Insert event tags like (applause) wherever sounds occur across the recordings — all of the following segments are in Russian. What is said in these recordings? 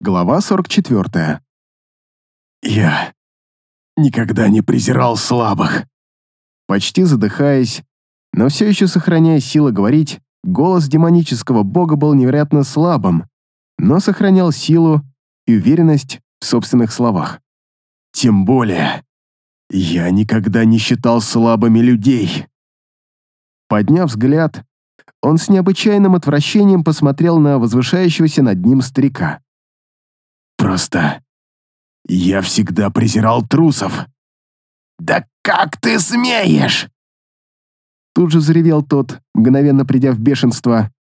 Глава 44. «Я никогда не презирал слабых». Почти задыхаясь, но все еще сохраняя силы говорить, голос демонического бога был невероятно слабым, но сохранял силу и уверенность в собственных словах. «Тем более, я никогда не считал слабыми людей». Подняв взгляд, он с необычайным отвращением посмотрел на возвышающегося над ним старика. Просто я всегда презирал трусов. «Да как ты смеешь?» Тут же заревел тот, мгновенно придя в бешенство.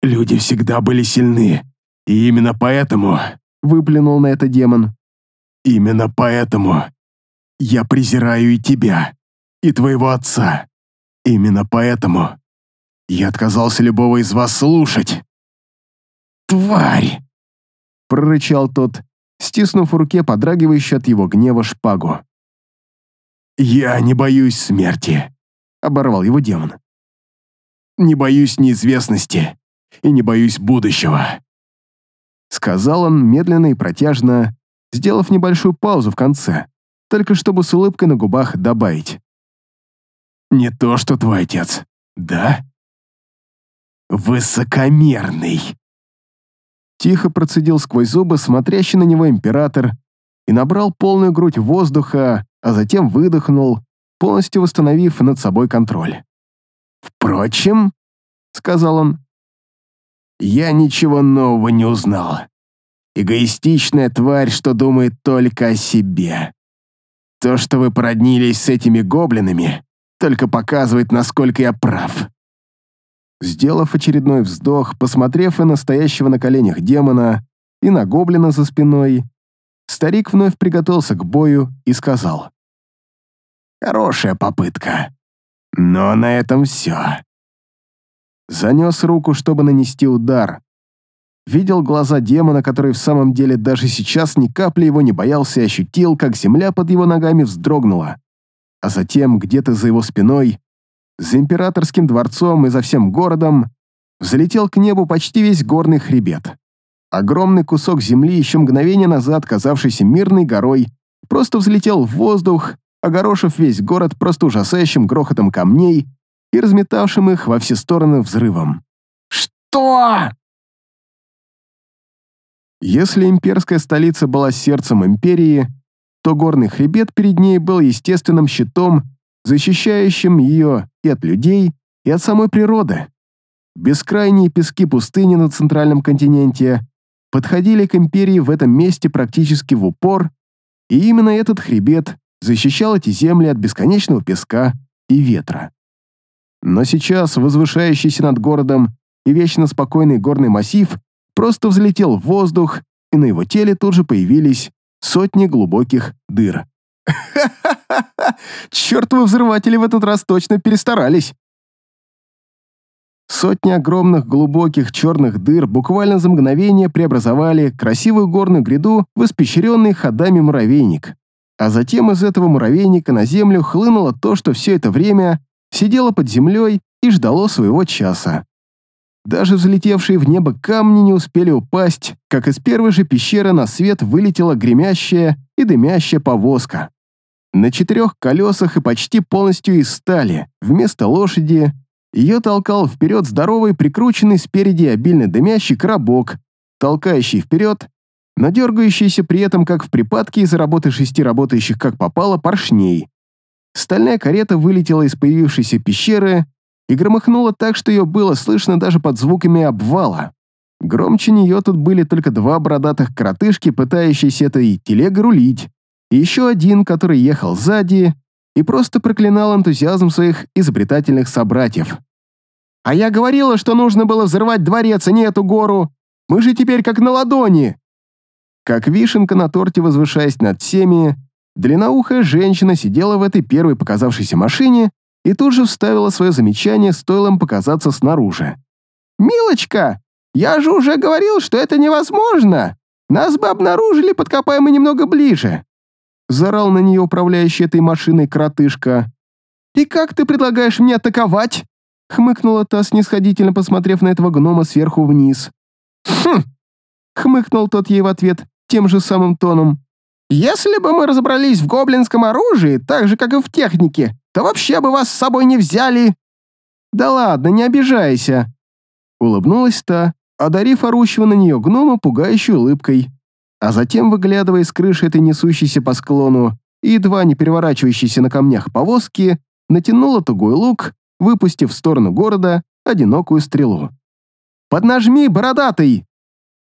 «Люди всегда были сильны, и именно поэтому...» Выплюнул на это демон. «Именно поэтому я презираю и тебя, и твоего отца. Именно поэтому я отказался любого из вас слушать. Тварь!» Прорычал тот, стиснув в руке подрагивающую от его гнева шпагу. «Я не боюсь смерти», — оборвал его демон. «Не боюсь неизвестности и не боюсь будущего», — сказал он медленно и протяжно, сделав небольшую паузу в конце, только чтобы с улыбкой на губах добавить. «Не то, что твой отец, да?» «Высокомерный», Тихо процедил сквозь зубы смотрящий на него император и набрал полную грудь воздуха, а затем выдохнул, полностью восстановив над собой контроль. «Впрочем», — сказал он, — «я ничего нового не узнал. Эгоистичная тварь, что думает только о себе. То, что вы породнились с этими гоблинами, только показывает, насколько я прав. Сделав очередной вздох, посмотрев и на стоящего на коленях демона, и на гоблина за спиной, старик вновь приготовился к бою и сказал. «Хорошая попытка, но на этом все». Занес руку, чтобы нанести удар. Видел глаза демона, который в самом деле даже сейчас ни капли его не боялся и ощутил, как земля под его ногами вздрогнула. А затем, где-то за его спиной, за императорским дворцом и за всем городом взлетел к небу почти весь горный хребет. Огромный кусок земли, еще мгновение назад казавшийся мирной горой, просто взлетел в воздух, огорошив весь город просто ужасающим грохотом камней и разметавшим их во все стороны взрывом. «Что?» Если имперская столица была сердцем империи, то горный хребет перед ней был естественным щитом защищающим ее и от людей, и от самой природы. Бескрайние пески пустыни на центральном континенте подходили к империи в этом месте практически в упор, и именно этот хребет защищал эти земли от бесконечного песка и ветра. Но сейчас возвышающийся над городом и вечно спокойный горный массив просто взлетел в воздух, и на его теле тут же появились сотни глубоких дыр. (laughs) (laughs) Ха-ха-ха! Чертовы взрыватели в этот раз точно перестарались. Сотни огромных глубоких черных дыр буквально за мгновение преобразовали красивую горную гряду в испещренный ходами муравейник. А затем из этого муравейника на землю хлынуло то, что все это время сидело под землей и ждало своего часа. Даже взлетевшие в небо камни не успели упасть, как из первой же пещеры на свет вылетела гремящая и дымящая повозка. На четырех колесах и почти полностью из стали, вместо лошади, ее толкал вперед здоровый, прикрученный спереди обильно дымящий коробок, толкающий вперед, но дергающийся при этом как в припадке из-за работы шести работающих как попало поршней. Стальная карета вылетела из появившейся пещеры и громыхнула так, что ее было слышно даже под звуками обвала. Громче нее тут были только два бородатых коротышки, пытающиеся этой телегой рулить, еще один, который ехал сзади и просто проклинал энтузиазм своих изобретательных собратьев. «А я говорила, что нужно было взорвать дворец, а не эту гору! Мы же теперь как на ладони!» Как вишенка на торте, возвышаясь над всеми, длинноухая женщина сидела в этой первой показавшейся машине и тут же вставила свое замечание, стоило им показаться снаружи. «Милочка, я же уже говорил, что это невозможно! Нас бы обнаружили, подкопаем мы немного ближе!» Зарал на нее управляющий этой машиной кротышка. «И как ты предлагаешь мне атаковать?» Хмыкнула та, снисходительно посмотрев на этого гнома сверху вниз. «Хм!» Хмыкнул тот ей в ответ тем же самым тоном. «Если бы мы разобрались в гоблинском оружии, так же, как и в технике, то вообще бы вас с собой не взяли!» «Да ладно, не обижайся!» Улыбнулась та, одарив орущего на нее гнома пугающей улыбкой, а затем, выглядывая из крыши этой несущейся по склону и едва не переворачивающейся на камнях повозки, натянула тугой лук, выпустив в сторону города одинокую стрелу. «Поднажми, бородатый!»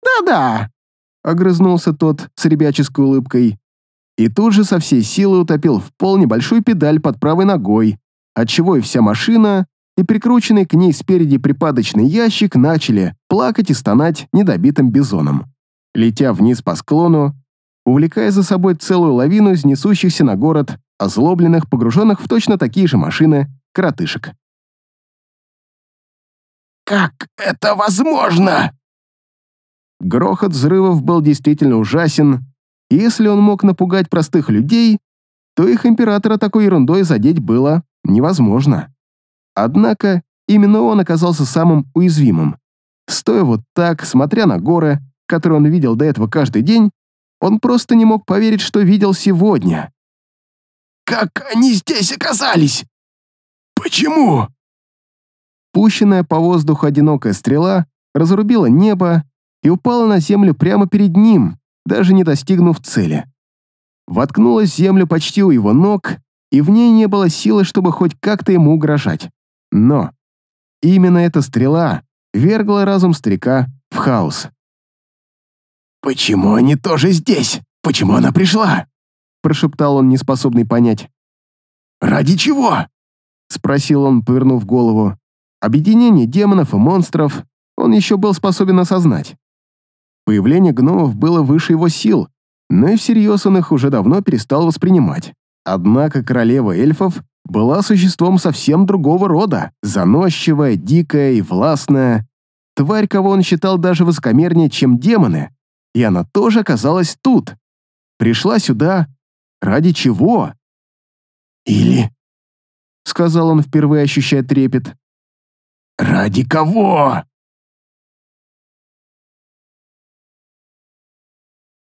«Да-да!» — огрызнулся тот с ребяческой улыбкой. И тут же со всей силы утопил в пол небольшую педаль под правой ногой, отчего и вся машина, и прикрученный к ней спереди припадочный ящик начали плакать и стонать недобитым бизоном. Летя вниз по склону, увлекая за собой целую лавину из несущихся на город, озлобленных, погруженных в точно такие же машины, коротышек. «Как это возможно?» Грохот взрывов был действительно ужасен, и если он мог напугать простых людей, то их императора такой ерундой задеть было невозможно. Однако именно он оказался самым уязвимым. Стоя вот так, смотря на горы, которые он видел до этого каждый день, он просто не мог поверить, что видел сегодня. «Как они здесь оказались? Почему?» Пущенная по воздуху одинокая стрела разрубила небо и упала на землю прямо перед ним, даже не достигнув цели. Воткнулась землю почти у его ног, и в ней не было силы, чтобы хоть как-то ему угрожать. Но именно эта стрела вергла разум старика в хаос. «Почему они тоже здесь? Почему она пришла?» прошептал он, неспособный понять. «Ради чего?» спросил он, повернув голову. Объединение демонов и монстров он еще был способен осознать. Появление гномов было выше его сил, но и всерьез он их уже давно перестал воспринимать. Однако королева эльфов была существом совсем другого рода, заносчивая, дикая и властная. Тварь, кого он считал даже высокомернее, чем демоны. И она тоже оказалась тут. Пришла сюда. Ради чего? Или, — сказал он, впервые ощущая трепет, «Ради кого?»